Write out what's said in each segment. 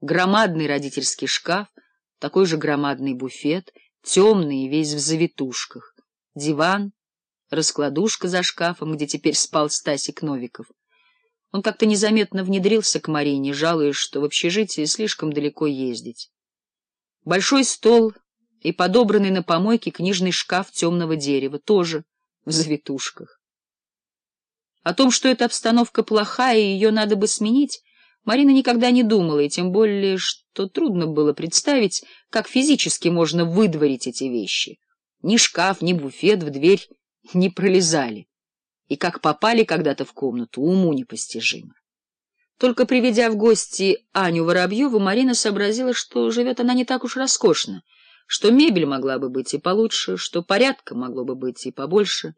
громадный родительский шкаф, такой же громадный буфет, темный и весь в завитушках, диван, раскладушка за шкафом, где теперь спал Стасик Новиков. Он как-то незаметно внедрился к Марине, жалуясь, что в общежитии слишком далеко ездить. Большой стол и подобранный на помойке книжный шкаф темного дерева, тоже в завитушках. О том, что эта обстановка плохая и ее надо бы сменить, Марина никогда не думала, и тем более, что трудно было представить, как физически можно выдворить эти вещи. Ни шкаф, ни буфет в дверь не пролезали. И как попали когда-то в комнату, уму непостижимо. Только приведя в гости Аню Воробьеву, Марина сообразила, что живет она не так уж роскошно, что мебель могла бы быть и получше, что порядка могло бы быть и побольше.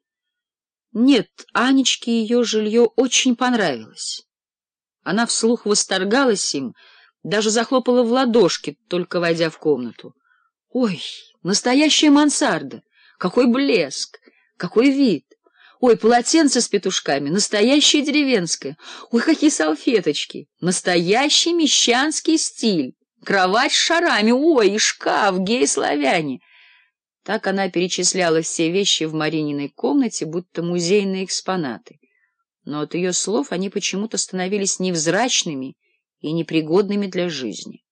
Нет, Анечке ее жилье очень понравилось. Она вслух восторгалась им, даже захлопала в ладошки, только войдя в комнату. «Ой, настоящая мансарда! Какой блеск! Какой вид! Ой, полотенце с петушками, настоящее деревенское! Ой, какие салфеточки! Настоящий мещанский стиль! Кровать с шарами! Ой, и шкаф, гей-славяне!» Так она перечисляла все вещи в Марининой комнате, будто музейные экспонаты но от ее слов они почему-то становились невзрачными и непригодными для жизни.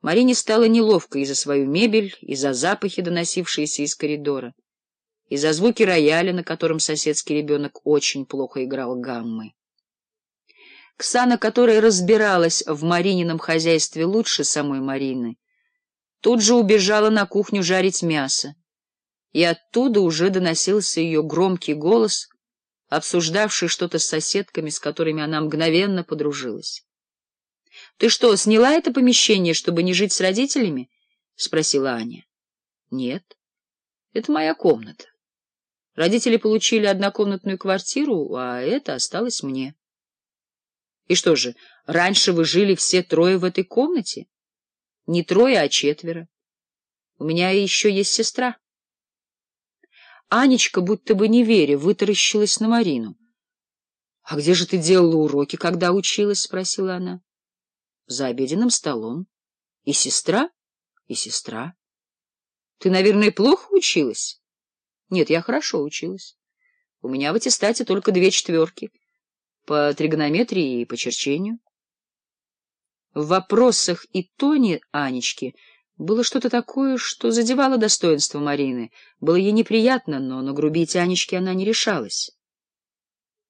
Марине стало неловко и за свою мебель, и за запахи, доносившиеся из коридора, и за звуки рояля, на котором соседский ребенок очень плохо играл гаммы. Ксана, которая разбиралась в Маринином хозяйстве лучше самой Марины, тут же убежала на кухню жарить мясо, и оттуда уже доносился ее громкий голос — обсуждавшей что-то с соседками, с которыми она мгновенно подружилась. — Ты что, сняла это помещение, чтобы не жить с родителями? — спросила Аня. — Нет, это моя комната. Родители получили однокомнатную квартиру, а это осталось мне. — И что же, раньше вы жили все трое в этой комнате? — Не трое, а четверо. У меня еще есть сестра. Анечка будто бы не веря вытаращилась на Марину. — А где же ты делала уроки, когда училась? — спросила она. — За обеденным столом. — И сестра? — И сестра. — Ты, наверное, плохо училась? — Нет, я хорошо училась. У меня в аттестате только две четверки по тригонометрии и по черчению. В вопросах и тоне Анечки — было что-то такое, что задевало достоинство Марины. Было ей неприятно, но на грубить Анечке она не решалась.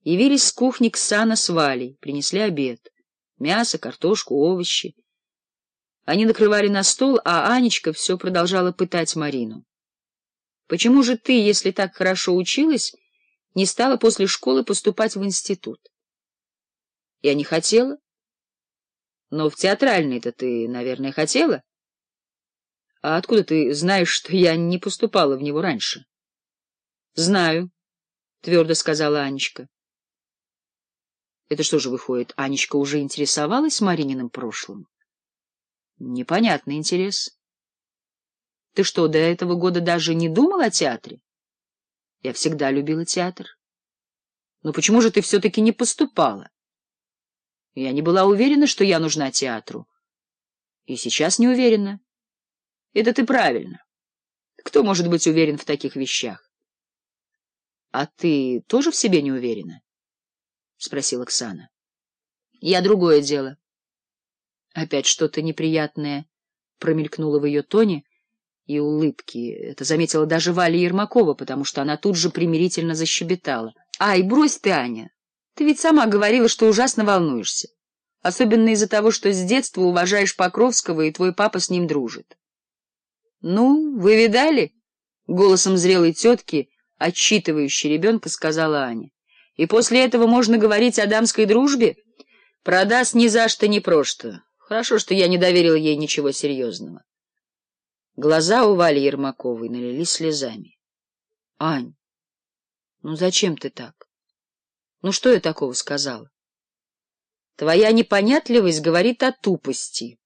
Явились с кухни Ксана с Валей, принесли обед. Мясо, картошку, овощи. Они накрывали на стол, а Анечка все продолжала пытать Марину. — Почему же ты, если так хорошо училась, не стала после школы поступать в институт? — Я не хотела. — Но в театральный-то ты, наверное, хотела? — а откуда ты знаешь, что я не поступала в него раньше? — Знаю, — твердо сказала Анечка. Это что же выходит, Анечка уже интересовалась Марининым прошлым? Непонятный интерес. Ты что, до этого года даже не думал о театре? Я всегда любила театр. Но почему же ты все-таки не поступала? Я не была уверена, что я нужна театру. И сейчас не уверена. Это ты правильно. Кто может быть уверен в таких вещах? — А ты тоже в себе не уверена? — спросила Оксана. — Я другое дело. Опять что-то неприятное промелькнуло в ее тоне и улыбки. Это заметила даже Валя Ермакова, потому что она тут же примирительно защебетала. — Ай, брось ты, Аня! Ты ведь сама говорила, что ужасно волнуешься. Особенно из-за того, что с детства уважаешь Покровского, и твой папа с ним дружит. Ну, вы видали? Голосом зрелой тетки, отчитывающей ребенка, сказала Аня. И после этого можно говорить о дамской дружбе? Продаст ни за что, ни просто. Хорошо, что я не доверил ей ничего серьезного. Глаза у Вали Ермаковой налились слезами. — Ань, ну зачем ты так? Ну что я такого сказала? — Твоя непонятливость говорит о тупости.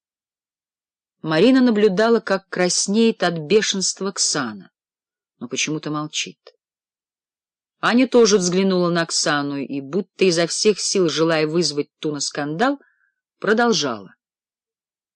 Марина наблюдала, как краснеет от бешенства Ксана, но почему-то молчит. Аня тоже взглянула на Ксану и, будто изо всех сил желая вызвать ту на скандал, продолжала.